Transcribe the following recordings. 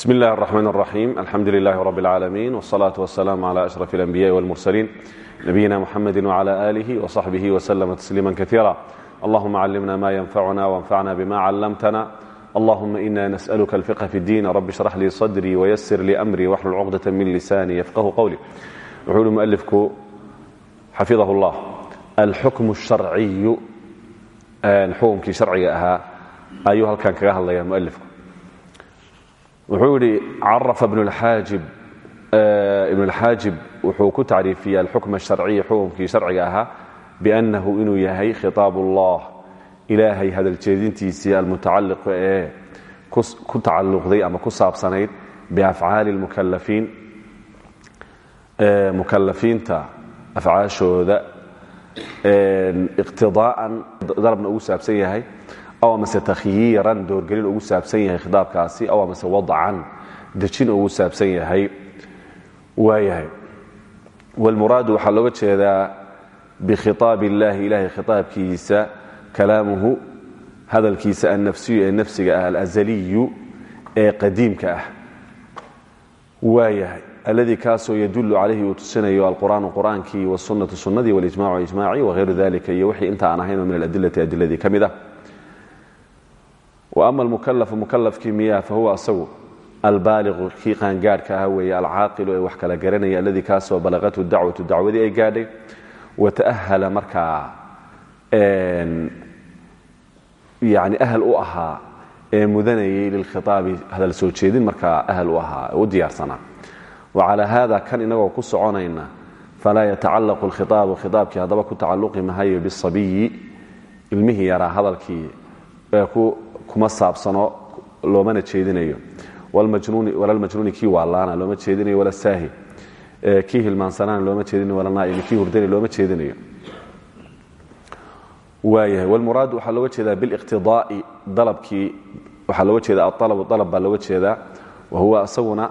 bsm اllahi الرحmn الرaxيim alxamdu لlah رb العaalamiin والصlaة والسlاam عlى أشرف الأنbiyaءi والmurslيin nabiyina mxamedi وعlى آlih وصaxbih وslma تsliima kaثيirا allahuma climna ma ynfacuna وانfacna bma clamtna allahuma ina nasأlka الفqه fi الdin rb اشhrx lii صdrي وysr lii أmrي wxlul cqdaة min lisani yfqhu qwlي wuxuu uhi mualifku xafidah اllah alxukm الsharciyu xukumkii sharciga ahaa ayuu halkan kaga hadlaya mualifku wuxuu yidhi carafa ibn اlxaajib wuxuu ku tacriifiyey alxukm الsharciya xukumkii sharciga ahaa biأnnahu inuu yahay khiطaab اllah ilaahay hadaljeedintiisii almutacaliq ee ku tacalluqday ama ku saabsanayd biafcaali اlmukalafiin mukalafiinta afcaashooda iqtidaa'an darabna ugu saabsan yahay mase takhyiiran doorgelin ugu saabsan yahay khiaabkaasi mase wacan dejin ugu saabsan yahay waayahay wlmuraadu waxaa looga jeedaa bikhiaab illahi ilahay khiaabkiisa kalaamuhu hadalkiisa annafsiyu ee nafsiga ah alazaliyu ee qadiimka ah waayahay alladii kaasoo yadullu calayhi uu tusinayo alqur'aanu qur'aankii wsunatu sunnadii wاlijmacu ijmaci wahayru dalika iyo wixii inta aan ahayn oo min aladilati adiladii ka mid ama almukalafu mukalafkii miyaa fahuwa asagu albaaliqu kii qaangaadhka ah weeye alcaaqilu ee wax kala garanaya alladii kaasoo balaqathu dacwatu dacwadii ay gaadhay wata'ahala markaa yani ahal u ahaa ee mudanayay lilkhiaabi hadal soo jeedin markaa ahal u ahaa u diyaarsanaa wacalaa haada kan inagoo ku soconayna falaa yatacallaqu alkhiaabu khitaabkii haddaba ku tacalluqi mahayo bisabiyi ilmihii yaraa kuma saabsano loomana jeedinayo. Walalmajnuuni kii waalaana looma jeedinayo wala saahi. Kii hilmaansanaana looma jeedinayo wala naa'imi kii hurdana looma jeedinayo. Waayahay wlmuraad waxaa looga jeedaa biliqtidaa'i dalabkii. Waxaa looga jeeda aalabu dalab baa looga jeedaa. Wa huwa isaguna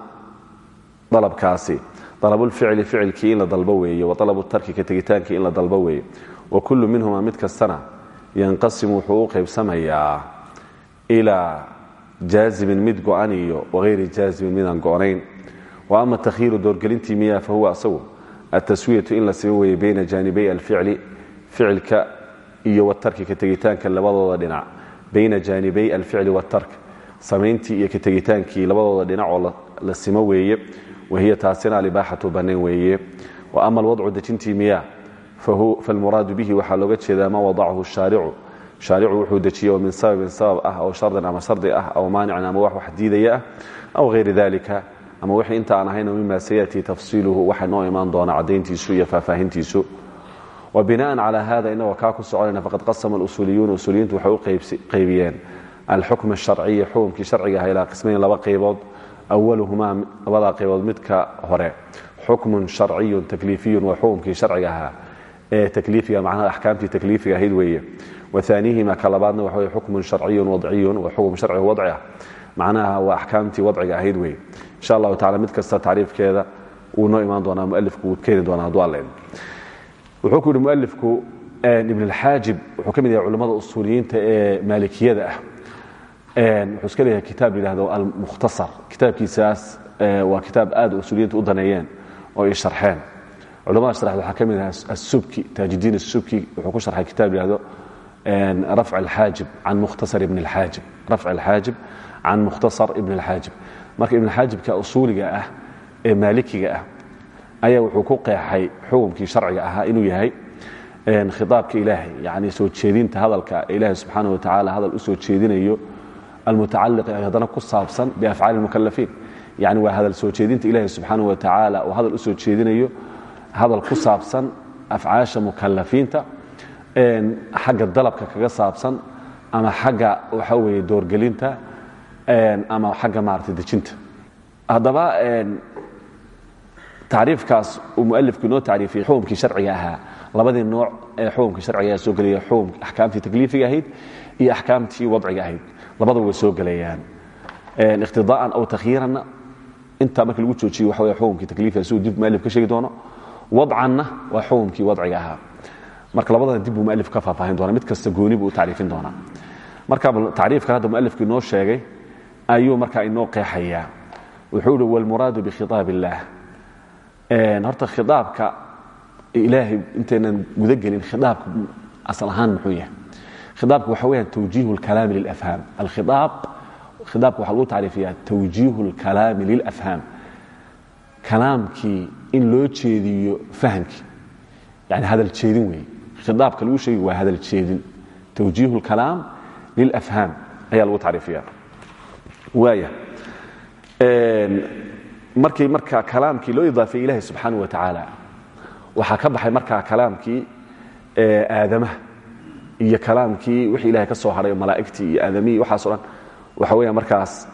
dalabkaasi. Dalabulficli ficilkii in la dalbo weeye wa alabu tarki ka tegitaankii in la dalbo weeye wa kullu minhuma mid kastana yanqasimu wuxuu u ilaa jaazibin mid go'an iyo wahayri jaazibin midaan go'nayn wa ama takhyiiru doorgelintii miyaa fahuwa asagu altaswiyatu in la simo weeye bayna jaanibay alficli ficilka iyo watarki ka tegitaanka labadooda dhinac bayna jaanibay alficli watark samayntii iyo ka tegitaankii labadooda dhinac oo la simo weeye wahiya taasina alibaaxatu bannaan weeye wa ama alwadcu dejintii miyaa falmuraadu bihi waxaa looga jeedaa ma wadacahu shaaricu shaaricu wuxuu dejiye oo min sababin sabab ah aw shardin ama shardi ah aw maanicin ama wax wax diidaya ah aw hayri dalika ama wixii inta aan ahayn mima sayatii tafsiiluhu waxa noo imaan doona caddayntiisu iyo faahfaahintiisu. Wa binaan calaa hada inagoo kaa ku soconayna faqad qasama alusuuliyuuna usuuliyiintu waxay u qaybiyeen alxukm asharciya xukumkii sharciga ah ilaa qismayn laba qaybood awaluhumaa labadaa qaybood midka hore. Xukmun sharciyun takliifiyun waa xukumkii sharciga ahaa ee takliifiga macnaha axkaamtii takliifiga ahayd weeye. Waanihima ka labaadna waxa wey xukmun sharciyun wadciyun waa xukum sharci wadci ah macnaha waa axkaamtii wadciga ahayd weye insha allahu tacala mid kasta tacriifkeeda wuu noo imaan doonaa mualifku wuu keeni doonaa hadduu alla wuxuu ku yidhi mualifku ibn alxaajib wuxuu ka mid yahay culimmada usuuliyiinta ee maalikiyada ah. Wuxuu iska leeyahay kitaab yidhahdo almukhtasar. Kitaabkiisaas waa kitaab aad usuuliyiinta u daneeyeen oo ay sharxeen culamada sharxda waxaa ka mid ah asubki taajidiin asubki wuxuu ku sharxay kitaab yidhahdo rafc alxaajib can mukhtasar ibn alxaajib rafc alxaajib can mukhtasar ibn alxaajib marka ibn alxaajibka usuuliga ah ee maalikiga ah ayaa wuxuu ku qeexay xukumkii sharciga ahaa inuu yahay khitaabka ilaahay yani soo jeedinta hadalka ilaahay subxaana wa tacaala hadal u jeedinayo almutacaliq ee haddana ku saabsan biafcaali lmukalafiin yani waa hadal soo jeedinta ilaahay subxaana wa tacaala oo hadal u jeedinayo hadal ku saabsan afcaasha mukalafiinta xagga dalabka kaga saabsan ama xagga waxa weeye doorgelinta ama xagga maarata dejinta. Haddaba tacriifkaas uu mualifku inoo tacriifiyey xukumkii sharciga ahaa labadii nooc ee xukumkii sharciga soo gelaya axkaamtii takliifiga ahayd iyo axkaamtii wadciga ahayd. Labadaba way soo gelayaan iqtidaa'an aw takhyiiranna intaa markii lagu joojiyo waxa wey xukumkii takliifiga siduu dib mualif ka sheegi doono wadcanna waa xukumkii wadciga ahaa. Marka labadana dib buu mualif ka faahfaahin doona mid kasta gooni buu u tacriifin doonaa. Marka tacriifkan hadda mualifku inoo sheegay ayuu markaa inoo qeexayaa. Wuxuu ihi wlmuraadu bikhiaab illaah horta khiaabka ilaahay intaynan gudagelin khiaabka asal ahaan muxuu yahay. Khiaabka waxa weyaan twjiih اlkalaami lilafhaam alkhiaab khiaabka waxa lagu tacriifiyaa twjiih اlkalaami lilafhaam kalaamkii in loo jeediyo fahamkii. Yani hadal jeedin weeye. Khiaabka lagu sheegi waa hadal jeedin. Twjiih اlkalaam lilafhaam ayaa lagu tacriifiya waaya. Markii marka kalaamkii loo idaafeeye ilahi subxaana wa tacaala waxaa ka baxay markaa kalaamkii aadamaha iyo kalaamkii wixii ilahay ka soo haray malaa'igtii iyo aadamihii waxaaso dhan waxa weya markaas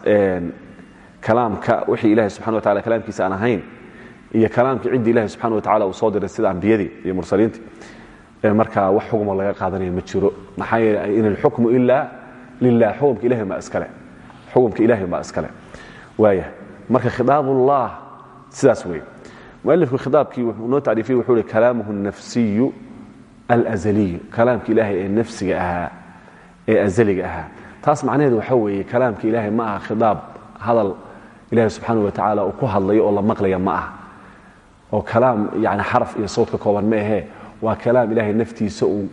kalaamka wixii ilahi subxana wa tacala kalaamkiisa aan ahayn iyo kalaamkii ciddii ilahi subxana wa tacala uu soo diray sida ambiyadii iyo mursaliintii markaa wax xukmo laga qaadanaya ma jiro. Maxaa yeele in alxukmu ila lilah xukumka ilahi ma iskale xukumka ilahi baa iskale waaya marka khiaabullah sidaas wey mualifku khiaabkii wuxuu noo tacriifiyey wuxuu hi kalaamuhu nafsiyu alazaliyu. Kalaamka ilaahay ee nafsiga ahaa ee azaliga ahaa. Taas macnaheedu waxa weeye kalaamka ilaahay ma aha khiaab hadal ilahi subxaana wa tacaala uu ku hadlayo oo la maqlaya ma aha oo kalaam yani xaraf iyo sawt ka kooban ma ahee waa kalaam ilahay naftiisa uu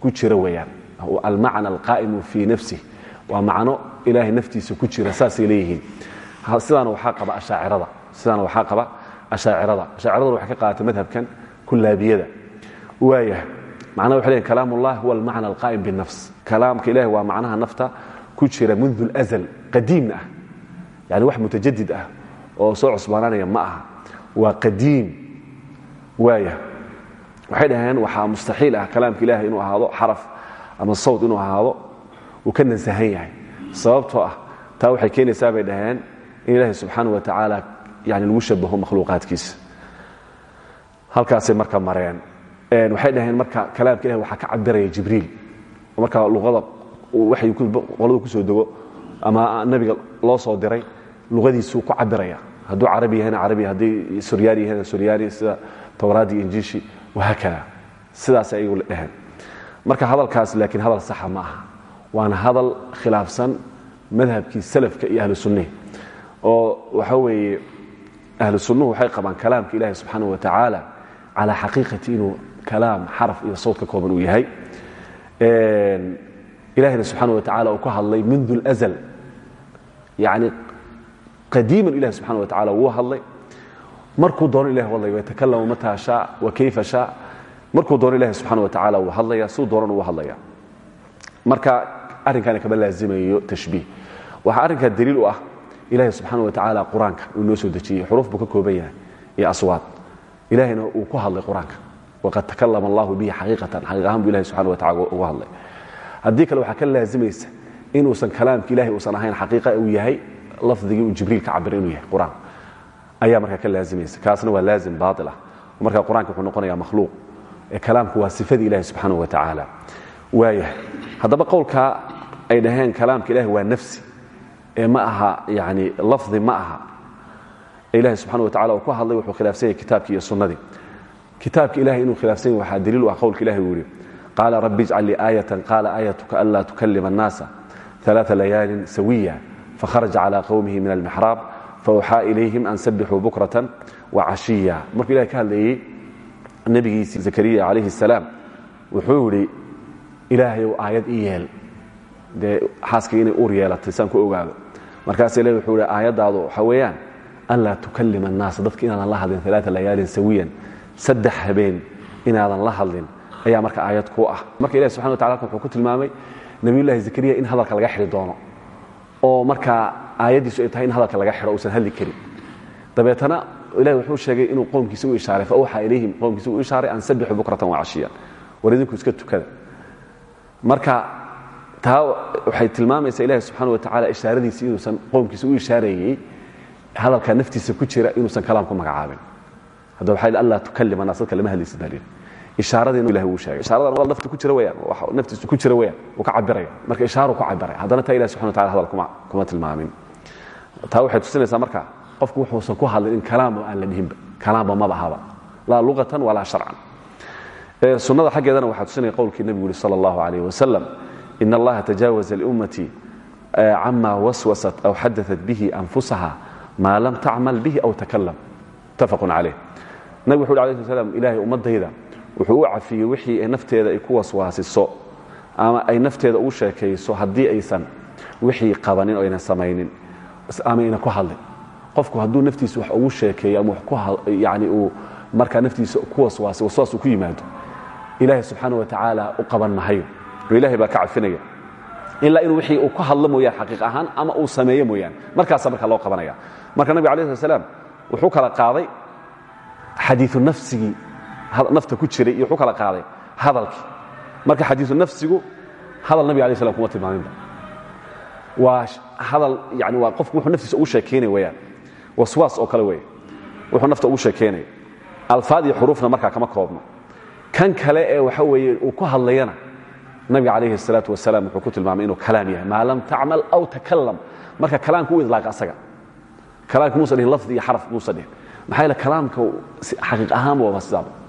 ku jiro weyaan almacna alqaa'imu fii nafsih waa macno ilaahay naftiisa ku jira saasay leeyihiin. Sidaana waxaa qaba ashaacirada sidaana waxaa qaba ashaacirada. Ashaaciraduna waxay ka qaadatay madhabkan kullaabiyada. Waaya macnaha waxay leeyihiin kalaam ullah huwa almacna alqaa'im binafs kalaamka ilahi waa macnaha nafta ku jira mundu lazal qadiimna ah. Yani wax mutajadid ah oo soo cusbaananaya ma aha waa qadiim. Waaya. Waxay dhaheen waxaa mustaxiil ah kalaamka ilahi inuu ahaado xaraf ama sawt inuu ahaado uu ka nasahan yahay. Sababtoo ah taa waxay keenaysaa bay dhaheen in ilaahi subxaana wa tacaala yani lagu shabaho makhluuqaadkiisa. Halkaasay marka mareen. Waxay dhaheen marka kalaamka ilahi waxaa ka cabiraya jibriil. Oo marka luqada waxay qoladu ku soo dego ama nabiga loo soo diray luqadiisuu ku cabiraya hadduu carabi yahayna carabi haddii suryaani yahayna suryaani sida towraadii injiishi wahaakada sidaas ayagu dhaheen marka hadalkaas laakiin hadal saxa ma aha. Waana hadal khilaafsan madhabkii salafka iyo ahlu sunnihi oo waxa weeye ahlu sunnuhu waxay qabaan kalaamka ilahi subxaana wa tacaala calaa xaqiiqati kalaam xaraf iyo sawt ka kooban uu yahay. Ilahina subxaana wa tacala uu ka hadlay mundu lazal yani qadiiman ilahi subxana wa tacala wuu hadlay markuu doono ilahi hadlaya yatakalamu mataa shaa wa kayfa shaa markuu doono ilahi subxana wa tacala wuu hadlaya siduu doonana wuu hadlaya marka arrinkaana kama laazimayo tashbiih waxaa arrinkaa daliil u ah ilahi subxaana wa tacaala qur'aanka uu noo soo dejiyey xuruuf buu ka kooban yahay iyo aswaad ilahina uu ku hadlay qur'aanka waqad takalama allahu bihi xaqiiqatan xaqiiq ahaan buu ilahi subxana wa tacala ugu hadlay haddii kale waxaa ka laazimaysa inuusan kalaamka ilahi uusan ahayn xaqiiqa uu yahay lafdigii uu jibriil ka cabira inuu yahay qur'aan. Ayaa markaa ka laazimaysa kaasna waa laazim baail ah. Markaa qur'aanka wuxuu noqonaya makhluuq. Ee kalaamku waa sifadii ilahi subxaanahu wa tacaala waayah haddaba qowlkaa ay dhaheen kalaamka ilahi waa nafsi. Ee ma aha yani lafdi ma aha. Ee ilahi subxana wa tacala uu ku hadlay wuxuu khilaafsan yahay kitaabkii iyo sunnadii. Kitaabka ilahi inuu khilaafsan yahy waxaa daliil u ah qowlka ilahi uu yihi qaala rabbi ijcal lii aayatan qaala aayatuka anlaa tukalima annaasa alaaa layaalin sawiya fakharaja calaa qowmihi min almixraab fawxaa ilayhim an sabbixuu bukratan wa cashiya markuu ilahay ka hadlayey nebigiisii zakariya calayhi salaam wuxuu yidhi ilaahayow aayad i yeel dee xaaskii inay uur yeelatay saan ku ogaado markaas ilahi wuxuu ihi aayaddaadu waxaa weeyaan an laa tukallima annaasa dadka inaadan la hadlin alaa layaalin sawiyan saddex habeen inaadan la hadlin ayaa marka aayad ku ah marka ilahi subxana wa tala halkan wuxuu ku tilmaamay nebiyullahi zakariya in hadalka laga xidhi doono oo markaa aayaddiisu ay tahay in hadalka laga xidho uusan hadli karin. Dabeetana ilahi wuxuu sheegay inuu qowmkiisa u ishaaray faawxaa ilayhim qowmkiisa u ishaaray an sabixuu bukratan wacashiyan war idinku iska tukada. Marka taa waxay tilmaamaysaa ilahi subxaana wa tacala ishaaradiisi inuusan qowmkiisa u ishaarayey hadalka naftiisa ku jira inuusan kalaam ku magacaabin. Hadda waxay allaa tukalima naas dadka lama hadlaysa baa lihi ishaaradii ilahi wuu sheegay. Ishaaradan waa nafta ku jira weyaan naftiisu ku jira weyaan uu ka cabiraya marka ishaaru ku cabiray haddana taa ilahi subxana wa tacala hadal kuma kuma tilmaamin. Taa waxay tusinaysaa marka qofku wuxuusan ku hadlin in kalaamba aan la dhihinba. Kalaamba maba ahaba laa luqatan walaa sharcan. Sunnada xaggeedana waxaa tusinaya qowlkii nebigu yuri sala allahu alayh wasalam in allaha tajaawaza liummatii cama waswasat aw xadaat bihi anfusaha maa lam tacmal bihi aw takalam muttafaqun calayh nabig wuxu uhi alay sl slam ilaahay ummaddayda wuxuu u cafiyey wixii ay nafteeda ay ku waswaasiso ama ay nafteeda ugu sheekayso haddii aysan wixii qabanin oo aynan samaynin ama aynan ku hadlin. Qofku hadduu naftiisa wax ugu sheekeeyo ama yani uu markaa naftiisa ku waswaasay waswaas uu ku yimaado ilaahay subxaana wa tacaala u qaban mahayo. Oo ilahay baa ka cafinaya ilaa inuu wixii uu ku hadlo mooyaan xaqiiq ahaan ama uu sameeyo mooyaane markaasa marka loo qabanaya marka nabig alay slat slam wuxuu kala qaaday xadiiu nafsigii nafta ku jiray iyo wuu kala aaday hadalkii. Marka xadiiu nafsigu hadal nabig ala slam kuma tilmaaminba waa hadal yani waa qofku wuxuu naftiisa ugu sheekaynay weyaan waswaas oo kale weeye. Wuxuu nafta ugu sheekaynaya alfaad iyo xuruufna markaa kama koobno. Kan kale ee waxa weeye uu ku hadlayana nabiga calayhi الsalaatu wasalaam wuxuu ku tilmaamay inuu kalaam yahay. Maa lam tacmal aw takalam marka kalaamka u idlaaqa asaga. Kalaamka muusa dhihin lafdi iyo xaraf muusa dhihin maxaa yaele kalaamka xaqiiq ahaanba waaba sidaaba.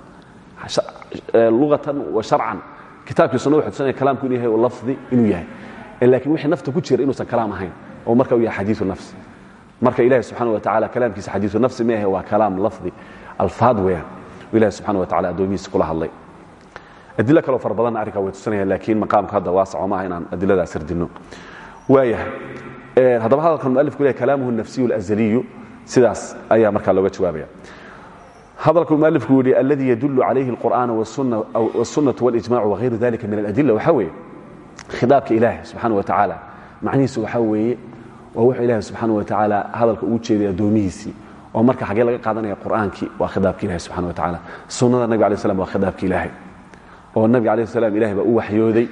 E, luatan wa harcan kitaabkii sunada wxu tusanaya kalaamku inu yahay o lafdi inuu yahay. E, Lakin wixii nafta ku jira inuusan kalaam ahayn oo marka uu yahay xadiiu nafsi marka ilahi subxana wa tacala kalaamkiisa xadiiu nafsi maahe waa kalaam lafdi. Alfaad weeyaan. Ilahi subxana wa tacala addoomihiisa kula hadlay. Adilo kaleo fara badanna arrinkaa way tusanaya laakiin maqaamka hadda waasaco maaha inaan adiladaas sirdinno waayahay e, haddaba hadalkan mualifku lehy kalaamuhu nafsiyu alazaliyu sidaas ayaa markaa looga jawaabaya hadalku mualifku yidhi alladii yadulu calayhi alqur'aana wاsunnatu walijmacu wagayru dalika min aladila waxaa weeye khidaabka ilaahi subxaana wa tacaala macnihiisu waxaa weeye waa ilahi subxaana wa tacaala hadalka ugu jeeday addoomihiisii oo marka xaggee laga qaadanaya qur'aankii waa khidaabka ilahi subxana wa tacala sunnada nabig alay slam waa khidaabka ilaahay oo nabig alayh salam ilahay baa u waxyooday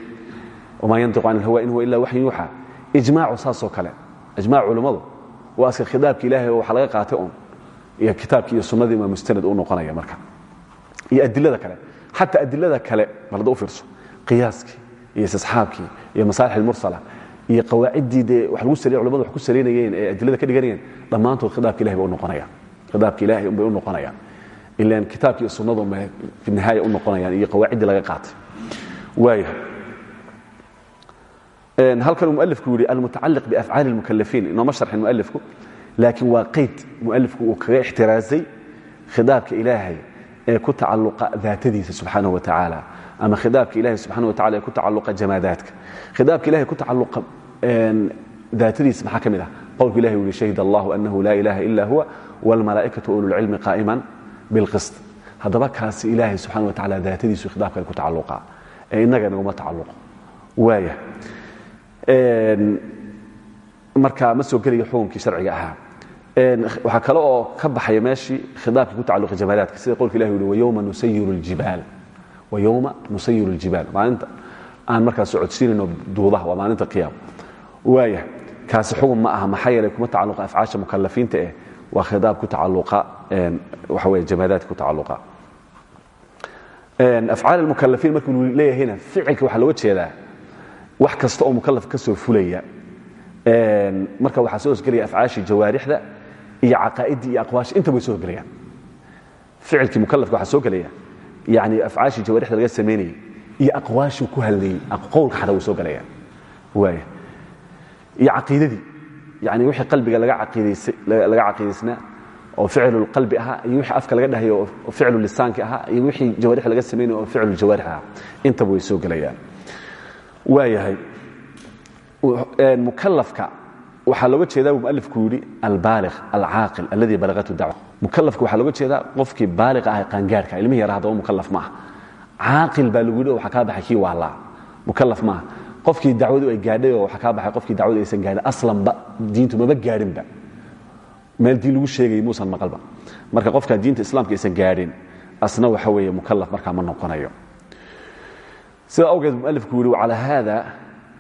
wamaa yantiqu can ilhawa in huwa ila waxyin yuuxa. Ijmaacu saasoo kale ijmac culummadu waa aska khidaabka ilahay oo waxa qaatay iyo kitaabkii iyo sunnadii maa mustanad u noqonaya marka. Iyo adilada kale xataa adilada kale bal hadda u fiirso. Qiyaaskii iyo istisxaabkii iyo masaalix almursala iyo qawaaciddii dee wax lagu saliy culamadu wax ku salaynayeen ee adilada ka dhiganayeen dhammaantood khidaabka ilahay ba u noqonayaan khidaabka ilahay unbay u noqonayaan ilan kitaabki iyo sunnadu unbay fi nihaaya u noqonayaan iyo qawaaciddii laga qaatay. Waaya halkan uu mualifku yidhi almutacaliq biafcaali اlmukalafiin inooma sharxin mualifku laakiin waa qayd mualifku uu kaga ixtiraasay khiaabka ilaahay ee ku tacaluqa daatadiisa subaana watacaala ama khiaabka ilahay subana wataala ee ku tacaluqa jamaadaadka. Khiaabka ilahay ku tacaluqa daatadiisa maxaa ka mid ah? Qowlku ilahi ui shahid allahu anahu laa ilaha ila huwa wlmalaaikatu ululcilmi qaaiman bilqist haddaba kaasi ilaahay subxana wataala daatadiisu khiaabkan ku tacaluqa ee inaga naguma tacaluqo waaya. Marka ma soo gelaya xukunkii sharciga ahaa waxaa kale oo ka baxaya meeshii khidaabkii ku tacalluqa jamaadaadka sida qowlka ilahi uhi wayowma nusayiru ljibaal wayowma nusayiru ljibaal maalinta aan markaa socodsiinayno duudaha waa maalinta qiyaama waaya kaasi xukun ma aha maxaa yeelay kuma tacalluqa afcaasha mukalafiinta eh waa khidaab ku tacalluqa waxa weeye jamaadaadka ku tacalluqa. Afcaal almukalafiin markuu leeyahayna ficilka waxaa looga jeedaa wax kasta oo mukalaf ka soo fulaya. Marka waxaa soo hosgelaya afcaashii jawaarixda iyo caqaa'iddii iyo aqwaashii intaba way soo hosgelayaan ficilkii mukalafka waxaa soo gelaya yani afcaashii jawaarixda laga samaynayey iyo aqwaashii ku hadlayey qowlka xataa way soo gelayaan. Waaya iyo caqiidadii yani wixii qalbiga laga caqiidaysnaa oo ficlu qalbi ahaa iyo wixii afka laga dhahayo oo ficlu lisaanki ahaa iyo wixii jawaarix laga samaynaya oo ficlu jawaarix ahaa intaba way soo gelayaan. Waayahay mukalafka waxaa looga jeedaa buu mualifku yidhi albaaliq alcaaqil alladii balagatu dacwa. Mukalafka waxaa looga jeedaa qofkii baaliq ah ee qaangaarhka ilmihii yara haddaba mukalaf ma aha. Caaqil baa lagu yidhi baxay kii mukalaf maaha qofkii dacwadu ay gaadhay oo waxaa baxay qofkii dacwadu aysan gaadhin aslanba diintu maba gaadhinba. Meel diin lagu sheegayay muusan maqalba. Marka qofkaan diinta islaamka aysan gaadhin asna waxa weeye mukalaf markaa ma noqonayo. Sida awgeed mualifku yidhi wacalaa haada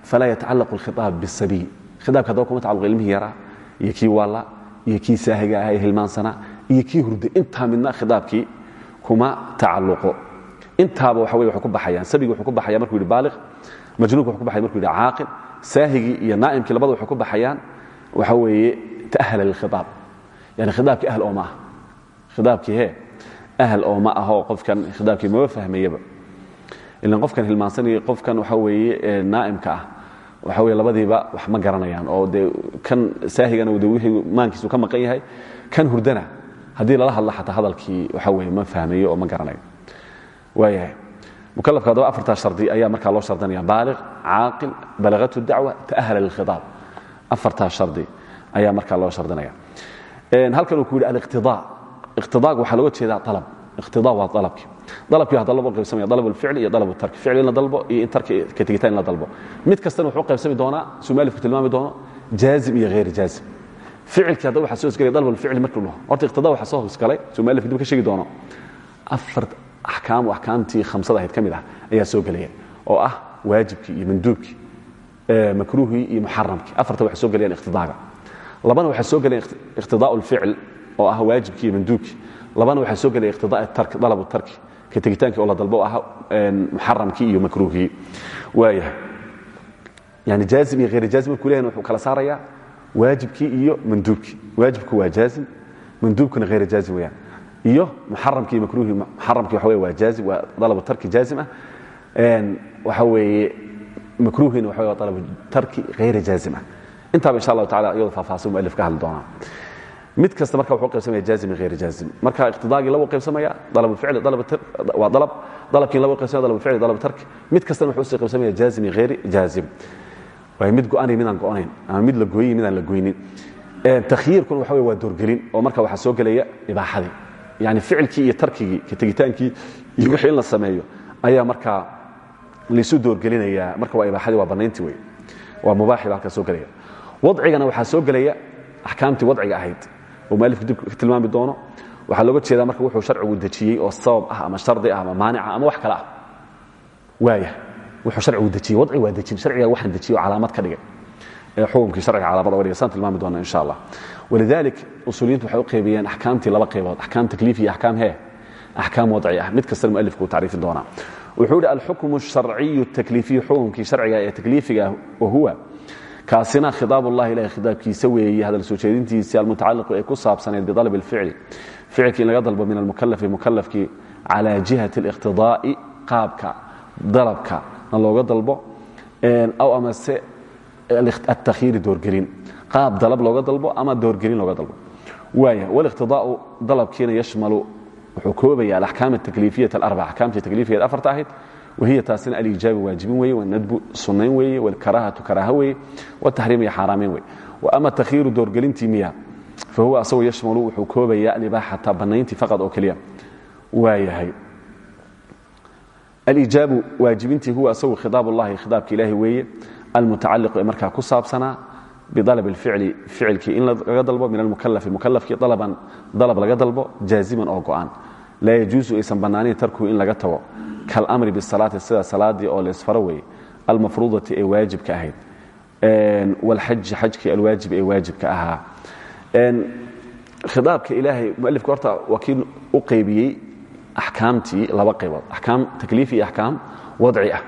falaa yatacallaqu alkhitaab bisabiy khitaabka haddaba kuma tacalluqa ilmihii yaraa iyo kii waalla iyo kii saahiga ah ee hilmaansanaa iyo kii hurday intaa midna khitaabkii kuma tacalluqo. Intaaba waxa weye waxay ku baxayaan sabigi wuxuu ku baxaya markuu yidhi baaliq majnuunka wuxuu ku baxaya markuu yidhi caaqil saahigii iyo naa'imkii labada waxay ku baxayaan waxa weeye ta'hala lilkhitaab yani khitaabkii ahl oo ma ah. Khitaabkii hee ahl oo ma ahoo qofkan khitaabkii maba fahmayaba ilan qofkan hilmaansanaya qofkan waxa weeye naa'imka ah waxa wey labadiiba wax ma garanayaan oo dee kan saahigana de wixii maankiisu ka maqan yahay kan hurdana haddii lala hadla xataa hadalkii waxa weye ma fahmayo oo ma garanayo. Waayahay mukalafka haddaba afartaa shardi ayaa markaa loo shardanaya. Baaliq caaqil balagatu dacwa ta'ahala lilkhiaab afartaa shardi ayaa markaa loo shardinaya halkan uu ku yidhi aliqtidaa iqtidaag waxaa looga jeedaa alab iqtidaa waa alabkii dalabkii hadda laba qaybsamaya dalab alficli iyo dalab tarki. Ficli in la dalbo iyo in tarki ka tegitaan in la dalbo. Mid kastana wuxuu qaybsami doonaa suu mualifku tilmaami doono jaazim iyo hayr jaazim. Ficilkii hadda waxaa soo hosgelaya dalab alficli markii dhaho horta iqtidaa waxaa soo hosgalay suu mualifku dib ka sheegi doono. Afar axkaam axkaamtii khamsada ahayd ka mid ah ayaa soo gelaya oo ah waajibkii iyo manduubkii makruuhii iyo muxaramkii afarta waxay soo gelayaan iqtidaaga. Labana waxay soo gelayaan iqtidaa alficl oo ah waajibkii iyo manduubkii. Labana waxaa soo gelaya iqtidaa tarki dalabu tarki ka tegitaankii oo la dalbo ah muxaramkii iyo makruuhii. Waayahay. Yani jaazim iyo hayr jaazim markuu leeyahay wuxuu kala saarayaa waajibkii iyo manduubkii. Waajibku waa jaazim manduubkuna hayr jaazim weeyaan. Iyo muxaramkii iyo makruuhii muxaramkii waxa wey waa jaazim waa dalabu tarki jaazim ah. Waxa weeye makruuhiina waxa wey waa dalabu tarki hayr jaazim ah. Intaaba insha allahu tacala iyadoo faahfaahsan mualif ka hadli doonaa mid kasta marka wuxuu qaybsamaya jaazim iyo hayr jaazim. Marka iqtidaagii laba qaybsamaya dalab ficli waa dalab dalabkii laba qaybsamaya dalab ficli dalab tarki mid kastana wuxuu sii qaybsamaya jaazim iyo hayr jaazim. Waa mid go'anay midaan go'anayn ama mid la gooyay midaan la goynin. Takhyiirkuna waxa wey waa doorgelin oo marka waxaa soo gelaya ibaaxadii yani ficilkii iyo tarkigii ka tegitaankii iyo wixii in la sameeyo ayaa markaa laysu doorgelinayaa marka waa ibaaxadii waa bannayntii wey waa mubaaxi baa halkaa soo gelaya wadcigana waxaa soo gelaya axkaamtii wadciga ahayd oo mualifku dib ka tilmaami doono. Waxaa looga jeedaa marka wuxuu sharcigu dejiyey oo sabab ah ama shardi ah ama maanica ama wax kale ah. Waaya wuxuu sharcigu dejiyey wadci waa dejin sharciga waxaan dejiye oo calaamad ka dhigay. Ee xukumkii sharciga calaamad oga dhigay saan tilmaami doona insha allah. Walidalik usuuliyiintu waxay u qaybiyeen axkaamtii laba qaybood axkaam takliifi iyo axkaam hee axkaam wadci ah. Mid kastana mualifku uu tacriifi doonaa. Wuxuu yidhi alxukmu الsharciyu takliifiyu xukumkii sharciga ee takliifiga ah wahuwa kaasina khiaab اllahi ilahay khiaabkiisa weeye hadal soo jeedintiisii almutacaliqu ee ku saabsanayd bialb اlficli ficilkii in laga dalbo min almukalafi mukalafkii calى jihati اliqtidaa'i qaabka dalabka na looga dalbo aw amase atakhiiri doorgelin qaab dalab looga dalbo ama doorgelin looga dalbo waaya wاliqtidaau dalabkiina yashmalu wuxuu koobaya alaxkaam atakliifiyat alarbac axkaamtii takliifigeed afarta ahayd wahiya taasina aliijaabi waajibin weye wanadbu sunayn weeye wlkaraahatu karaaha weeye wtahriim iyo xaaraamayn weye ama takhiiru doorgelintii miya fahuwa asagoo yashmalu wuxuu koobaya alibaaxata bannayntii faqad oo keliya waayahay alijaabu waajibintii huwa asagu khiaab ullahi khiaabka ilaahi weeye almutacaliqu ee markaa ku saabsanaa bialab اlficli ficilkii in laga dalbo min almukalafi mukalafkii dalab laga dalbo jaaziman oo go'an laa yajuusu aysan bannaanayn tarkuhu in laga tago kalamri bisalaati sida salaadii oo laysfaro weeye almafruudati ee waajibka ahayd wlxaji xajkii alwaajib ee waajibka ahaa khiaabka ilaahay mualifka horta waa kii u qaybiyey axkaamtii laba qaybood axkaam takliifi iyo axkaam ah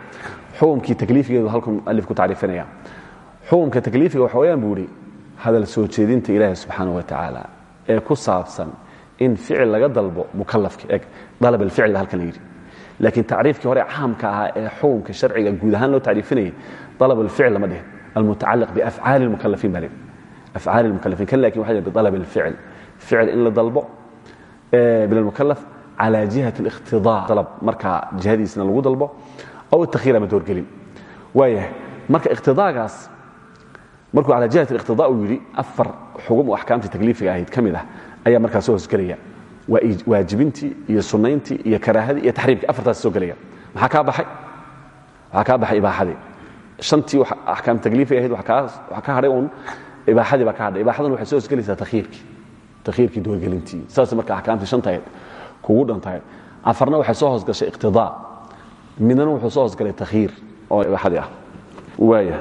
xukumkii takliifigeedu halku mualif ku tacriifinaya xukumka takliifiga waxa weyaan buu hadal soo jeedinta ilaahi subxaanah wa tacaala ee ku saabsan in ficil laga dalbo mukalafka eg dalab alficli ba halkan la yidhi laakiin tacriifkii hore caamka ahaa ee xukunka sharciga guud ahaan loo tacriifinayay alab alficl lama dhihin. Almutacaliq biafcaali lmukalaiin baa afcaali lmukalaiin kan laakiin waxa bialab alficl. Ficil in la dalbo min almukalaf cala jihati alikhtidaa alab markaa jihadiisna lagu dalbo aw atakhiir ama doorgelin. Waayahay marka ikhtidaagaas markuu cala jihati alikhtidaa uu yidhi afar xugum oo axkaamtii takliifiga ahayd ka mid ah ayaa markaa soo hosgelaya waajibintii iyo sunayntii iyo karaahadii iyo taxriimkii afartaas soo gelaya. Maxaa kaa baxay? Waxaa kaa baxay ibaaxadii shantii axkaam takliifiga ahayd waxaa ka hadhay uun ibaaxadii baa ka hadhay. Ibaaxaduna waxay soo hosgelaysaa takhiirkii takhiirkii doorgelintii saas marka axkaamtii shanta ahayd kugu dhantahay afarna waxay soo hoosgashay iqtidaa. Midnana wuxuu soo hoosgalay takhiir oo ibaaxadii ah. Waaya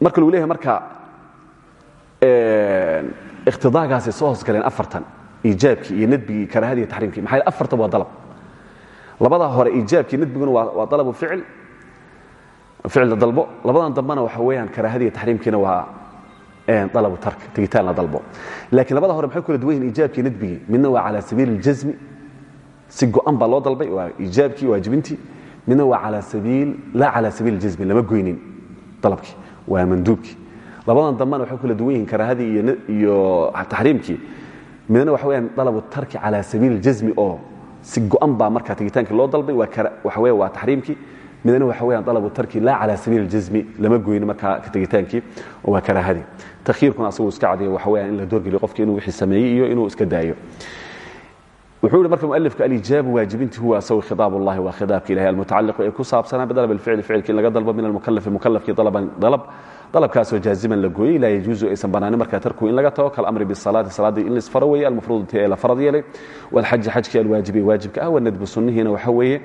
marka lagu leeyahay marka iqtidaagaasay soo hoosgaleen afartan. Iijaabkii iyo nadbigii karaahadii taxriimkii. Maxaa afartan waa dalab. Labadaa hore iijaabkii nadbiguna waa dalabu ficil. Ficil la dalbo. Labadan dambena waxa weeyaan karaahadii iyo taxriimkiina waa dalabu tark tegitaan la dalbo. Laakiin labada hore maxay kula duwan yihiin nadbigii. Midna waa calaa sabiili اljasmi si go'an baa loo dalbay. Waa iijaabkii waajibintii. Midna waa laa cala sabiil jazmi. Lama goynin dalabkii. Waa manduubkii labadan dambena waxay kula duwan yihiin karaahadii iyo taxriimkii. Midna waxa weyaan dalabu tarki cala sabiil jazmi oo si go'an baa markaa tegitaankii loo dalbay waxa waa taxriimkii. Midna waxa weyaan dalabu tarki laa cala sabiil jazmi lama goynin markaa tegitaankii oo waa karaahadii takhiirkuna asagu iska cadiyo waxa weyaan in la doorgeliyo qofki inuu wixii sameeyey iyo inuu iska daayo. Wuxuu yihi marka mualifka alijaabu waajibinti huwa asagu khidaab ullahi waa khidaabka ilahi almutacaliqu ee ku saabsanaa bidalab alficli ficilki in laga dalbo min almukalafi mukalafkii dalaban dalab dalabkaasoo jaaziman la gooyey laa yajuusu aysan banaanin markaa tarku in laga tago kalamri bisalaati salaaddii in laisfaro weeye almafruudati ee la farad yeelay walxaji xajkii alwaajibi waajibka ah wanadbu sunnihiina waxa weeye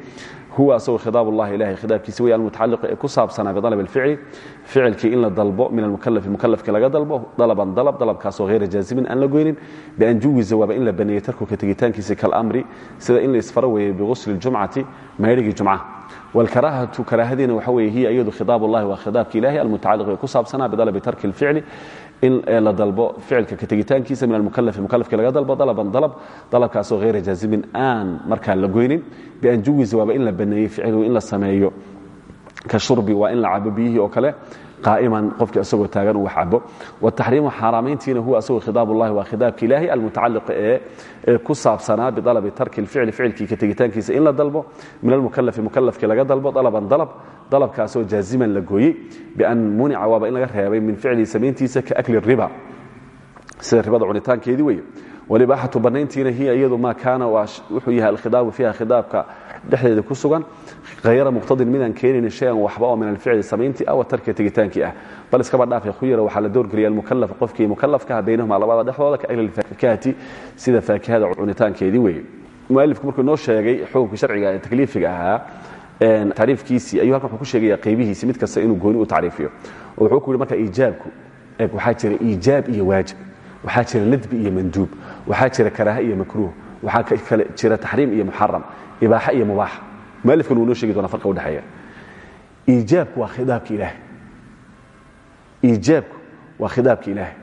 huwa asagu khidaab ullahi ilahay khidaabkiisa weeye almutacaliqu ee ku saabsanaa bidalab alficli ficilkii in la dalbo min almukalafi mukalafkii laga dalbo dalaban dalab dalabkaasoo hayra jaazimin aan la goynin bian juwiza waaba in la baneeyey tarkuka tegitaankiisa kalamri sida in la isfaro weeye bigusli ljumcati maydhigii jumcaha wاlkaraahatu karaahadiina waxa weye hiya iyadu khidaab اllahi waa khidaabka ilahi almutacaliq ee ku saabsanaa bidalabi tarki اlficli in la dalbo ficilka ka tegitaankiisa min almukalafi mukalafkii laga dalbo dalaban dalab dalabkaasoo hayra jaazimin aan markaa la goynin bian juwiza waaba in la baneeyey ficilhu in la sameeyo ka shurbi waa in la cabo biyihii oo kale qaa'iman qofkii isagoo taagan uu cabo wataxriimu xaaraamayntiina huwa asagoo khidaab ullahi waa khidaabka ilaahi almutacaliq ee ku saabsanaa bidalabi tarki lficli ficilkii ka tegitaankiisa in la dalbo min almukalafi mukalafkii laga dalbo dalaban dalab dalabkaasoo jaaziman la gooyey bian munica waaba in laga reebay min ficlihi samayntiisa ka akli riba sida ribada cunitaankeedii wey walibaaxatu banayntiina hiya iyadu maa kaana wuxuu yahay alkhidaabu fiiha khidaabka dhexdeeda ku sugan. Hayra muqtadin midaan keenaynin shayan waxba oo min alficli samayntii ah wa tarkiga tegitaankii ah. Bal iskaba dhaafay khuyara waxaa la doorgeliya almukalaf qofkii mukallafkaha baynahuma labada dhexdooda ka ahli lfaakihati sida faakihada cunitaankeedii weeye. Mualifku markuu inoo sheegay xukunkii sharciga ee takliifiga ahaa tacriifkiisii ayuu halkan wuxuu ku sheegaya qaybihiisi mid kasta inuu gooni u tacriifiyo oo wuxuu ku yidhi marka iijaabku eeg waxaa jira iijaab iyo waajib waxaa jira nadbi iyo manduub waxaa jira karaaha iyo makruuh. Waxaa kale jira taxriim iyo muxaram ibaaxa iyo mubaax. Mualifkan wuu noo sheegi doonaa farqa udhexeeya iijaabku waa khidaabka ilaahay. Iijaabku waa khidaabka ilaahay.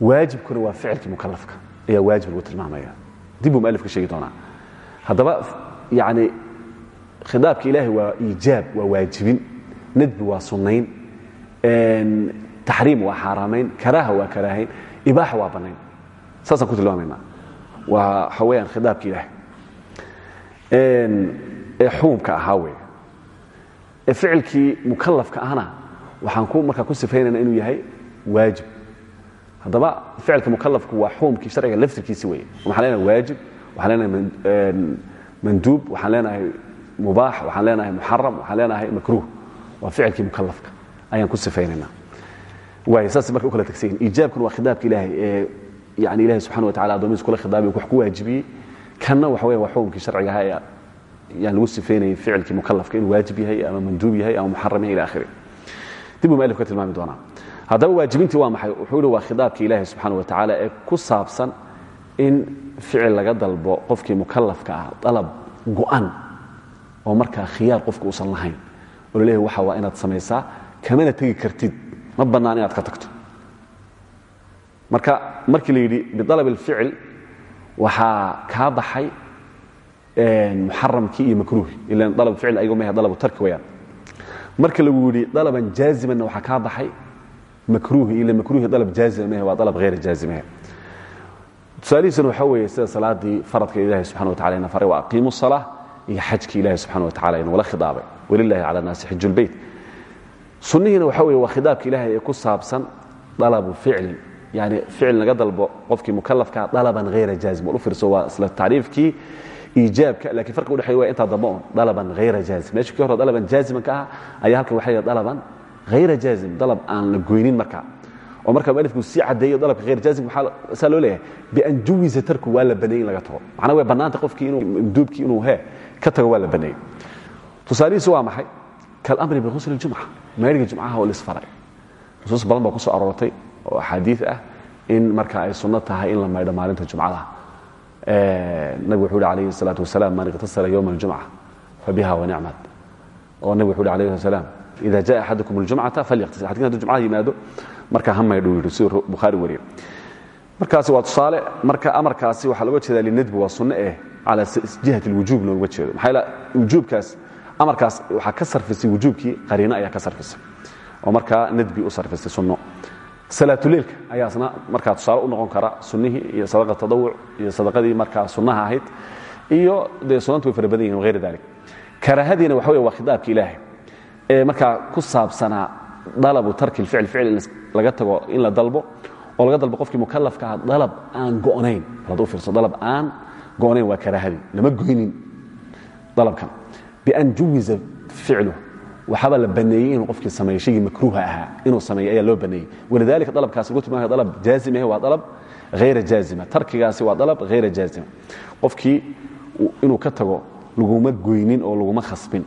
Waajibkuna waa ficilkii mukalafka ayaa waajib lagu tilmaamaya. Dib buu mualif ka sheegi doonaa. Haddaba yani khidaabka ilaahay waa iijaab waa waajibin. Nadbi waa sunnayn taxriim waa xaaraamayn karaaha waa karaahayn ibaaxa waa bannayn saasaan ku tilmaamaynaa waa waxa weyaan khidaabka ilaahay ee xukumka ahaa wey ee ficilkii mukalafka ahna waxaan ku markaa ku sifaynayna inuu yahay waajib haddaba ficilka mukalafku waa xukumkii sharciga laftirkiisi wey waxaan leenahay waajib waxaan leenahay manduub waxaan leenahay mubaax waxaan leenahay muxaram waxaan leenahay makruuh waa ficilkii mukalafka ayaan ku sifaynaynaa waay saas marka u kala tegsayin iijaabkuna waa khidaabka ilaahay ee yani ilahi subxana wa tacala adomihiis kula khidaabay wax ku waajibiyey. Kanna waxa weya waa xukumkii sharciga ahaa ee yani lagu sifaynayay ficilkii mukalafka inuu waajib yahay ama manduub yahay ama muxaram yahay ila akhiri dib buu mualif ka tilmaami doonaa. Haddaba waajibintii waa maxay? Wuxuu yihi waa khidaabka ilaahi subxaana wa tacaala ee ku saabsan in ficil laga dalbo qofkii mukalafka ah dalab go'an oo markaa khiyaar qofka uusan lahayn. Oo laleeyahy waxa waa inaad samaysaa kamana tegi kartid ma bannaan inaad ka tagto marka markii la yidhi bialab اlficil waxaa kaa baxay muxaramkii iyo makruuhi ilan alab ficil ayago mah dalabu tarki wayaan marka lagu yidhi dalaban jaazimanna waxaa kaa baxay makruuhi ila makruuhi dalab jaazima mah waa dalab hayra jaazimah tusaalihiisuna waxaa weeye sida salaadii faradka ilahi subxana wa tacala ina faray wa aqiimu الsalaa iyo xajkii ilahi subxana wa tacala inugala khidaabay walilahi cala naasi xiju lbeyt sunnihiina waxa weye waa khidaabka ilahay ee ku saabsan dalabu ficlin. Yani ficil naga dalbo qofkii mukalafkaa dalaban hayra jaazim. U fiirso waa isla tacriifkii iijaabka lakiin farqi udhexeeya waa intaa dambe on dalaban hayra jaazim. Meesha kii hore dalaban jaaziman ka ah ayaa halkan waxa yidhi dalaban hayra jaazim. Dalab aan la goynin marka. Oo marka mualifku sii caddeeyo dalabka hayr jaazim waxaa saa loo leeyahay bian juwiza tarku waa la baneeyey in laga tago. Macnaa way bannaanta qofkii inuu duubkii inuu he ka tago waa la baneeyey tusaalihiisu waa maxay? Kalamri bighusli اljumca maaliga jumcaha oo lisfaray nusuus badan baa ku soo aroortay oo axaadii ah in marka ay sunno tahay in la maydho maalinta jumcadaha eh, nabigu wuxu uhi alayhi salaatu wasalaam man iqtasala yowma aljumca fabiha wanicmat oo nabig wuxu uhi alayhi slat slam ida jaa axadakum aljumcata falyaqtasil xadkiin haduu jumcaha yimaado marka ha maydho yidhi siduu bukhaari wariyo markaasi waa tusaale marka amarkaasi waxaa looga jeeda linadbi waa sunno eh cala jihati alwujuubna looga jeedo. Maxaa wujuubkaas amarkaas waxaa ka sarfisay wujuubkii qariino ayaa ka sarfisay. Oo markaa nadbi u sarfisay sunno. Salaatuleilka ayaasna markaa tusaale u noqon kara sunnihii iyo sadaqa tadawuc iyo sadaqadii markaa sunnaha ahayd iyo dee sunantu way fara badan yihiin wغayr dalik. Karaahadiina waxa wey waa khidaabka ilaahay. Ee markaa ku saabsanaa dalabu tarki اlficl ficl in laga tago in la dalbo oo laga dalbo qofkii mukalafka ah dalab aan go'nayn. Ad u fiirso dalab aan go'nayn waa karaahadii lama goynin dalabkan bian juwiza ficlu waxaaba la baneeyey inuu qofkii sameeyo shaygii makruuha ahaa inuu sameeyo ayaa loo baneeyey walidalika dalabkaasi lagu tilmaamaya dalab jaazim ah waa dalab hayra jaazima tarkigaasi waa dalab hayra jaazima qofkii inuu ka tago laguma goynin oo laguma khasbin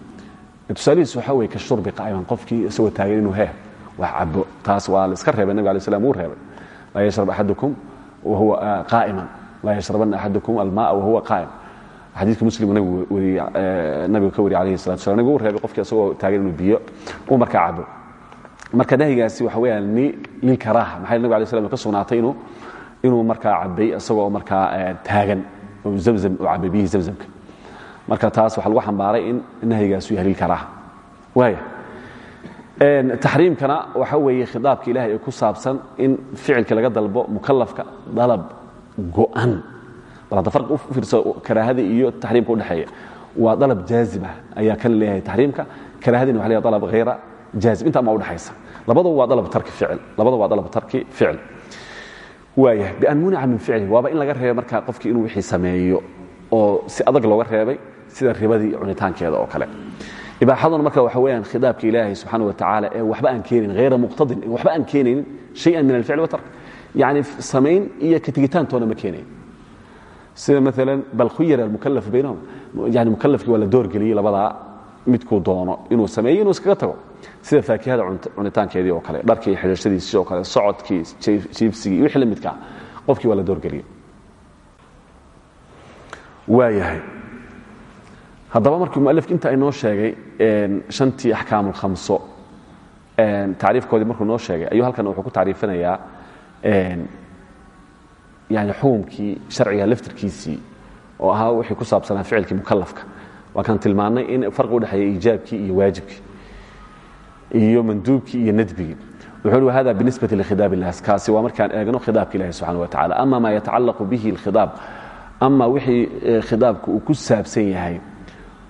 tusaalihiis waxaa weye ka shurbi qaa'iman qofkii isagoo taagan inuu heer wax cabo taas waa la iska reebay nabig alay slam wuu reebay laa yashrab axadukum wahuwa qaa'iman laa yashrabanna axadukum almaaa wahuwa qaa'im xadiidka muslim nabigu ka wariy alayhi salatu slam nabigu u reebay qofkii isagoo taagan inuu biyo uu markaa cabo marka nahyigaasi waxa weyaan lilkaraaha maxaa nabig alay slam ka sugnaatay inuu inuu markaa cabay isagoo markaa taagan. Oo zamzam u cabay biyihii zamzamka. Marka taas waxaa lagu xambaaray in nahyigaasu yahay lilkaraaha waaya taxriimkana waxa weeye khidaabka ilahay ee ku saabsan in ficilka laga dalbo mukalafka dalab go'an karaahada iyo taxriimka udhexeeya waa dalab jaazim ah ayaa kan leeyahay taxriimka. Karaahadina waxa leeyahay dalab hayra jaazim inta ma udhexaysa labadaba waa dalab tarki ficil. Labadaba waa dalab tarki ficil. Waaya bian munica min ficli waaba in laga reebay markaa qofkii inuu wixii sameeyo oo si adag looga reebay sida ribadii cunitaankeeda oo kale. Ibaaxaduna marka waxa weyaan khidaabka ilaahay subxaana wa tacaala ee waxba aan keenayn hayra muqtadin waxba aan keenaynin shayan min alficl watark yani samayn iyo ka tegitaantoona ma keenayn sida maalan bal khuyira almukalaf baynahum yani mukalafkii waa la doorgeliyey labadaa midkuu doono inuu sameeyo inuu iskaga tago. Sida faakihada cunitaankeedii oo kale dharkii xidhashadiisii oo kale socodkii jiibsigii wixii la midkaa qofkii waa la doorgeliyey. Waayahay. Haddaba markii mualifka inta inoo sheegay shantii axkaam ulkhamso tacriifkoodii markuu noo sheegay ayuu halkan wuxuu ku tacriifinayaa yani xukumkii sharciga laftirkiisii oo ahaa wixii ku saabsanaa ficilkii mukalafka waa kaan tilmaannay in farqi udhexeeya iijaabkii iyo waajibkii iyo manduubkii iyo nadbigii. Wuxuu hi hada binisbati likhidaab illah kaasi waa markaan eegno khidaabka ilahi subxana wa tacala ama ma yatacallaqu bihi alkhidaab ama wixii khidaabka uu ku saabsan yahay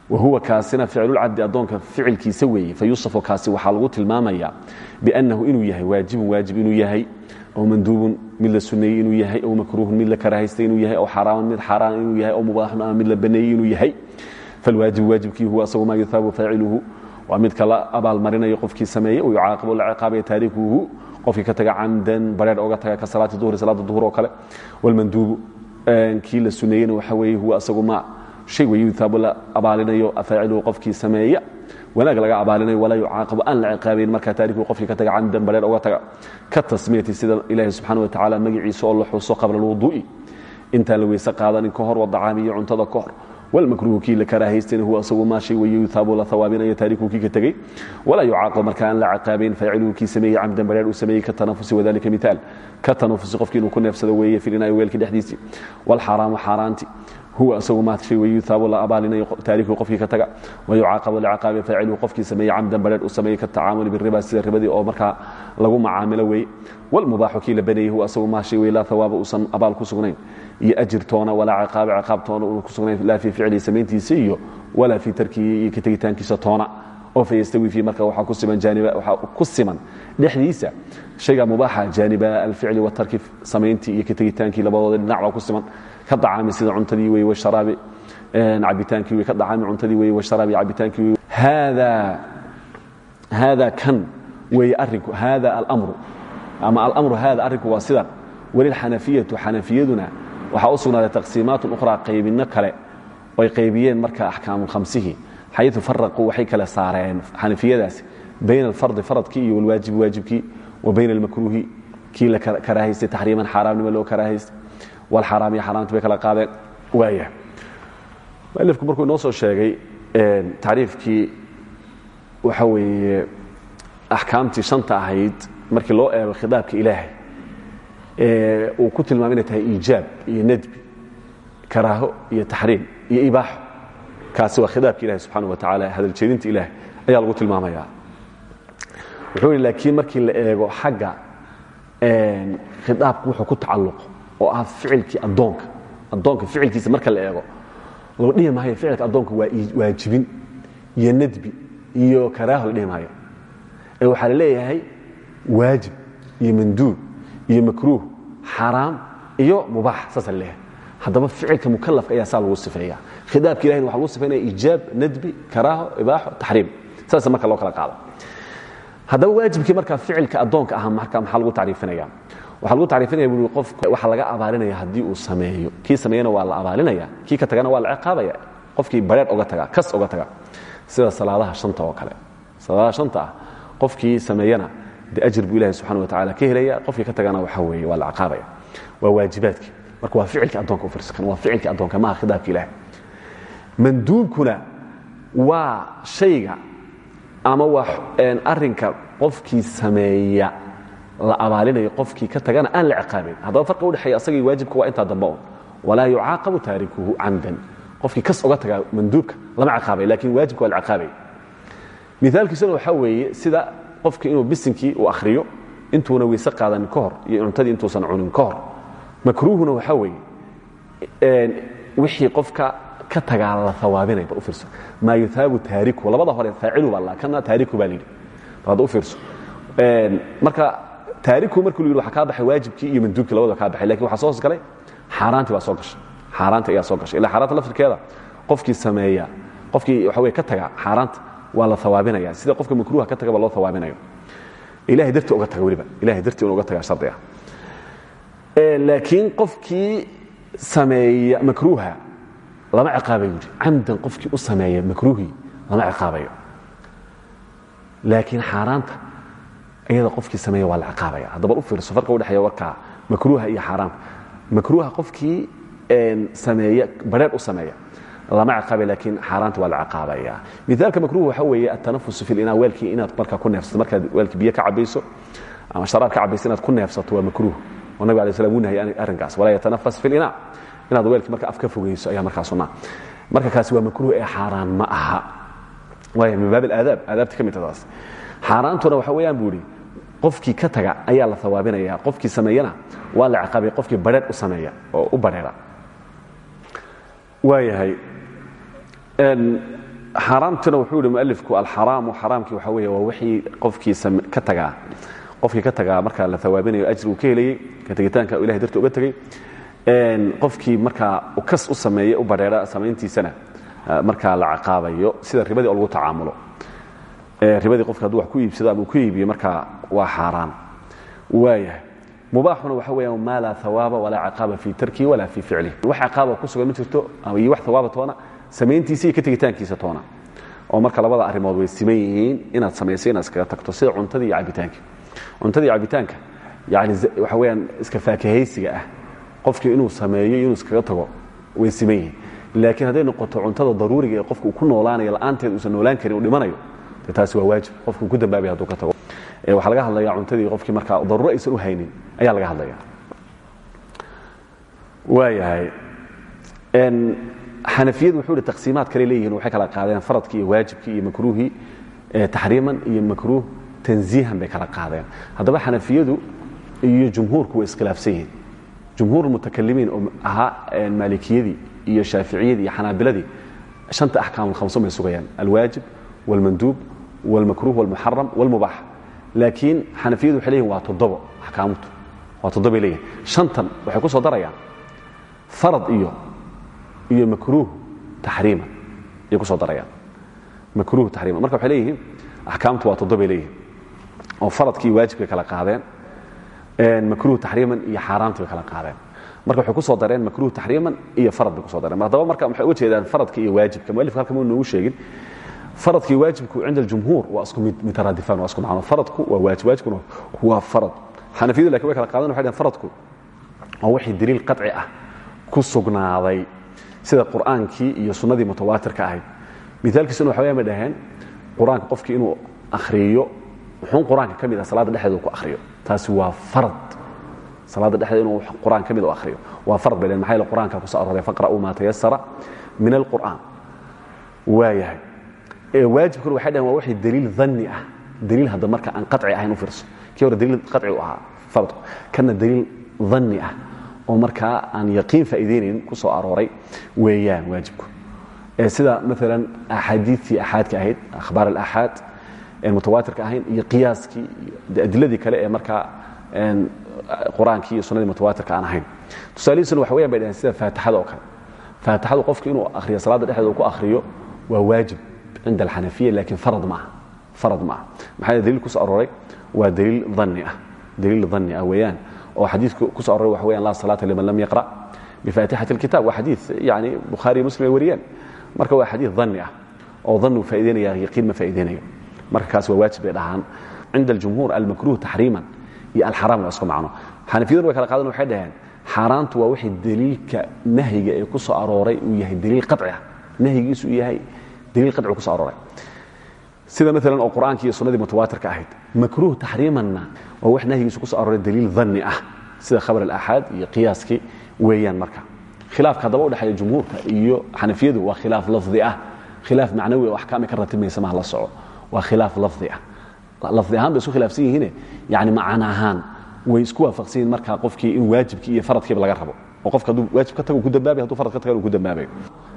wahuwa kaasina ficlulcabdi addoonka ficilkiisa weeye. Fayusafu kaasi waxaa lagu tilmaamaya biannahu inuu yahay waajibun waajib inuu yahay aw manduubun mid la suneeyey inuu yahay aw makruuhun mid la karahaystay inuu yahay aw xaraaman mid xaaraan inuu yahay aw mubaaxun ama mid la baneeyey inuu yahay falwaajibu waajibkii huwa asagu maa yuhaabu faaciluhu waa midka la abaalmarinayo qofkii sameeyey u yucaaqabo la ciqaabaya qofkii ka taga camdan bareer oga taga ka salaati duhri salaada duhur oo kale walmanduubu kii la suneeyena waxa weeye huwa asagu shay wey yuhaabu la abaalinayo faaciluhu qofkii sameeya wanaag laga abaalinayo walaa yucaaqabo aan la ciqaabayn markaa taarikuhu qofkii ka taga camdan bareer oga taga. Ka tasmiyati sida ilaahi subxana wa tacala magaciisa oo la xuso qabla alwuduu'i intaan la weyse qaadanin ka hor wadacaami iyo cuntada ka hor. Wlmakruuhu kii la karahaystayna huwa asagu maa shay weeye yuhaabu la hawaabinayo taarikuhu kii ka tegey walaa yucaaqab marka aan la ciqaabayn faaciluhu kii sameeyey camdan bareer uu sameeyey ka tanafusi wadalika miaal ka tanafusi qofkii inuu ku neefsado weeye filinayo weelkii dhexdiisii. Waalxaraamu xaaraanti huwa asagu maa shay weeye yuhaabu la abaalinayo taarikuhu qofkii ka taga wayucaaqabu la ciqaabi faaciluhu qofkii sameeyey camdan bareer uu sameeyey ka tacaamuli biriba sida ribadii oo markaa lagu macaamilo weeye walmubaaxu kii la baneeyey huwa asagu maa shay weye laa hawaaba uusan abaal ku sugnayn iyo ajir toona walaa ciqaaba ciqaab toona uuna ku sugnayn laa fii ficlihi samayntiisa iyo walaa fii tarkihi iyo ka tegitaankiisa toona oo fayastawi fii marka waxaa ku siman jaaniba waxaa ku siman dhexdiisa shayga mubaaxa jaaniba alficli watarki samayntii iyo ka tegitaankii labadooda dhinac baa ku siman ka dacaami sida cuntadii weye washaraabi cabitaankii wey ka dacaami cuntadii weye washaraabi cabitaankii wey hada kan weeye arrinku hada alamru ama alamru hada arrinku waa sidan. Walilxanafiyatu xanafiyaduna waxaa u sugnaaday taqsiimaatun ukhraa qaybinno kale oy qaybiyeen marka axkaamulkhamsihii xayu faraquu waxay kala saareen xanafiyadaasi bayna alfardi faradkii iyo walwaajibi waajibkii wa bayna almakruuhi. Kii la karaahaystay taxriiman xaaraamnimo loo karaahaystay walxaraam iyo xaaraamti bay kala qaadeen. Waaya mualifku markuu inoo soo sheegay tacriifkii waxa weeye axkaamtii shanta ahayd markii loo eego khidaabka ilaahay uu ku tilmaamay inay tahay iijaab iyo nadbi karaaho iyo taxriim iyo ibaaxo kaasi waa khidaabka ilahi subxaana wa tacala hadaljeedinta ilaah ayaa lagu tilmaamaya wuxuu yidhi laakiin markii la eego xagga khidaabku wuxuu ku tacalluqo oo ah ficilkii addoonka. Addoonka ficilkiisa marka la eego loo dhihi maayo ficilka addoonka waa waajibin iyo nadbi iyo karaaho la dhihi maayo. Ee waxaa la leeyahay waajib iyo manduub iyo makruuh xaaraam iyo mubaax saasa la leeyahay. Haddaba ficilka mukalafka ayaa saa lagu sifeeya khidaabka ilahina waxa lagu sifeynaya iijaab nadbi karaaho ibaaxo taxriim. Saasa marka loo kala qaado. Haddaba waajibkii markaa ficilka addoonka aha marka maxaa lagu tacriifinaya waxaa lagu tacriifinaya bui qofka waxa laga abaalinaya haddii uu sameeyo. Kii sameeyana waa la abaalinaya kii ka tagana waa la ciqaabaya. Qofkii bareer oga taga kas oga taga. Sida salaadaha shanta oo kale. Salaadaha shanta ah qofkii sameeyana de ajir buu ilahi subxana wa tacala ka helaya qofkii ka tagana waxa weeye waa la ciqaabaya. Waa waajibaadkii marka waa ficilka addoonka u fiirsakan waa ficilka addoonka maaha khidaabka ilahi manduubkuna waa shayga ama waa arinka qofkii sameeya la abaalinayo qofkii ka tagana aan la ciqaabayn haddaba farqa udhexeeya asagii waajibka waa intaa dambe un walaa yucaaqabu taarikuhu camdan qofkii kas oga tagaa manduubka lama ciqaabay laakiin waajibka waa la ciqaabay. Miaalkiisuna waxaa weeye sida qofki inuu bisinkii uu akhriyo intuuna weyse qaadanin ka hor iyo cuntadii intuusan cunin ka hor. Makruuhuna waxaa weeye wixii qofka ka tagaa la awaabinay bal u fiirso. Maa yuaabu taariku labada hore faacilu baa la kana taariku baa layidhi bal hadda u fiirso. Marka taariku markuu yidhi waxa kaa baxay waajibkii iyo manduubkii labadaba kaa baxay laakiin waxaa soo hoos galay xaaraantii baa soo gashay. Xaaraantii ayaa soo gashay. Illa xaaraanta laftirkeeda qofkii sameeya qofkii waxa weye ka taga xaaraanta waa la awaabinaya sida qofka makruuha ka taga ba loo awaabinayo ilahay dartii uga taga weliba. Ilahay dartii inu uga taga shardi ah laakiin qofkii sameeya makruuha lama ciqaabayo yidhi. Camdan qofkii u sameeya makruuhii lama ciqaabayo. Laakiin xaaraanta iyada qofkii sameeya waa la ciqaabaya haddaba u fiirso farqa udhexeeya warkaa makruuha iyo xaaraamka makruuha qofkii sameeya bareer u sameeya lama ciqaabaya laakiin xaaraanta waa la ciqaabaya miaalka makruuh waxa weeye atanafusu fi linaa weelkii inaad markaa ku neefsato markaad weelkii biyo ka cabayso ama sharaab ka cabayso inaad ku neefsato waa makruuh. Oo nabig alay slam wuu nahayay arrinkaas. Walaa yatanafas fi linaa inaad weelkii marka af ka fogayso ayaa markaa sunnaa marka kaasi waa makruuh ee xaaraan ma aha. Waaya min baab alaadaab. Aadaabta ka mid taas xaaraantuna waxa weeyaan buu idhi qofkii ka taga ayaa la hawaabinaya qofkii sameeyana waa la ciqaabaya qofkii bareer u sameeya oo u bareera waayahay xaaraamtuna wuxuu yihi mualifku alxaraamu xaraamkii waxa weeye waa wixii qofkii ka tagaa qofkii ka tagaa markaa la hawaabinayo ajri uu ka ka tegitaanka ilahay darti uga tegey qofkii markaa kas u sameeye u bareera samayntiisana markaa la ciqaabayo sida ribadii lagu tacaamulo ribadii qofka hadduu wax ku iibsado ama ku iibiyo markaa waa xaaraan. Waayahay mubaaxuna waxa weeyaan maa laa hawaaba walaa ciqaaba fii tarkihi walaa fii ficlihi wax ciqaaba ku sugan ma jirto iyo wax hawaaba toona samayntiisa ka tegitaankiisa toona. Oo marka labada arrimood way siman yihiin inaad samayso inaad iskaga tagto sida cuntadii iyo cabitaanka cuntada iyo cabitaanka yani waxa weeyaan iska faakahaysiga ah. Qofkii inuu sameeyo inuu iskaga tago way siman yihiin. Laakiin hadday noqoto cuntada daruuriga ee qofka ku noolaanayo la'aanteed uusan noolaan karin uu dhimanayo taasi waa waajib. Qofkuu ku dambaabaya haduu ka tago. Waxaa laga hadlaya cuntadii qofkii markaa daruuro aysan u haynin. Ayaa laga hadlaya waayahay xanafiyadu wuxuu hi taqsiimaad kale leeyihiin waxay kala qaadeen faradkii iyo waajibkii iyo makruuhii taxriiman iyo makruuh tanziihan bay kala qaadeen. Haddaba xanafiyadu iyo jumhuurku way iskhilaafsan yihiin. Jumhuur mutakalimiin oo ahaa maalikiyadii iyo shaaficiyadii iyo xanaabiladii shanta axkaam khamsun bay sugayaan. Alwaajib wاlmanduub wاlmakruh wاlmuxaram wاlmubaax laakiin xanafiyadu waxay leeyihin waa toddobo axkaamtu waa toddobay leeyihin shantan waxay ku soo darayaan farad iyo iyo makruuh taxriima ayay ku soo darayaan makruuh taxriima marka waxay leeyihiin axkaamtu waa toddobay leeyihin oo faradkii iyo waajibkay kala qaadeen makruuh taxriiman iyo xaaraamtii bay kala qaadeen marka waxay ku soo dareen makruuh taxriiman iyo farad bay ku soo dareen haddaba marka waxay uga jeedaan faradka iyo waajibka mualifka halka muu noogu sheegin faradkii waajibku cinda aljumhuur waa isku mutaraadifaan waa isku macno. Faradku waa waajib waajibkuna waa farad. Xanafiyadu laakiin way kala qaadeen waxay dhaheen faradku waa wixii daliil qaطci ah ku sugnaaday sida qur'aankii iyo sunnadii mutawaatirka ahayd. Miaalkiisuna waxa wayaan bay dhaheen qur'aanka qofkii inuu akhriyo wuxuun qur'aanka ka mid ah salaadda dhexdeeda ku akhriyo. Taasi waa farad. Salaadda dhexdeeda inuu qur'aan ka mid u akhriyo. Waa farad bay dhaheen maxaa yeele qur'aanka ku soo arooray? Faqra'uu maa tayasara min alqur'aan waayahay waajibkuna waxay dhaheen waa wixii daliil dhanni ah. Daliil hadda marka aan qaci ahayn u fiirso. Kii hore daliil qaci u ahaa faradku kana daliil dhanni ah oo markaa aan yaqiin faa'iideynayn ku soo arooray weeyaan waajibku. Sida maalan axaadiitii axaadka ahayd akhbaar alaxaad een mutawaatirka ahayn iyo qiyaaskii iyo adiladii kale ee markaa qur'aankii iyo sunnadii mutawaatirka aan ahayn. Tusaalihiisuna waxa weyan bay dhaheen sida faatixada oo kale. Faatixadu qofku inuu akhriyo salaadda dhexdeeda uu ku akhriyo waa waajib cinda alxanafiya laakiin farad maaha farad maaha maxaa daliil ku soo arooray waa daliil dhanni ah daliil dhanni ah weeyaan oo xadiidku ku soo aroray waxa weyan laa salaata liman lam yaqra' bifaatixati alkitab waa xadiid yani bukhaari iyo muslim ay wariyeen marka waa xadiid dhanni ah oo dhannigu faa'ideynaya yaqiin ma faa'iideynayo marka kaas waa waajib bay dhahaan cinda aljumhuur almakruh taxriiman iyo alxaraam waa isku macno xanafiyaduna way kala qaadan waxay dhaheen xaaraantu waa wixii daliilka nahyiga ee ku soo arooray uu yahay daliil qaci ah nahyigiisu yahay daliil qaci ku soo arooray sida maalan oo qur'aankii iyo sunnadii mutawaatirka ahayd makruuh taxriimanna waa wax nahyigiisu ku soo arooray daliil dhanni ah sida khabar alaaxaad iyo qiyaaskii weeyaan marka khilaafka haddaba udhexeeya jumhuurka iyo xanafiyadu waa khilaaf lafdi ah khilaaf macnawi oo axkaami ka ratibmaysa maha la soco waa khilaaf lafdi ah lafdi ahaan bay isku khilaafsan yihiine yani macana ahaan way isku waafaqsan yihiin markaa qofkii in waajibkii iyo faradkiiba laga rabo oo qofka hadduu waajib ka tago uu ku dambaabaya haduu farad ka tagan uu ku dambaabayo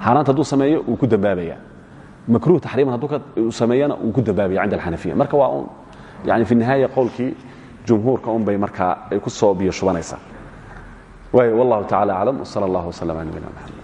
xaaraanta hadduu sameeyo uu ku dambaabaya makruuh taxriiman hadduu sameeyana uu ku dambaabaya cinda alxanafiya. Marka waa un yani fi nihaaya qowlkii jumhuurka un bay markaa ay ku soo biyo shubanaysaa waay wallahu tacala aclam wsala allah wslam ala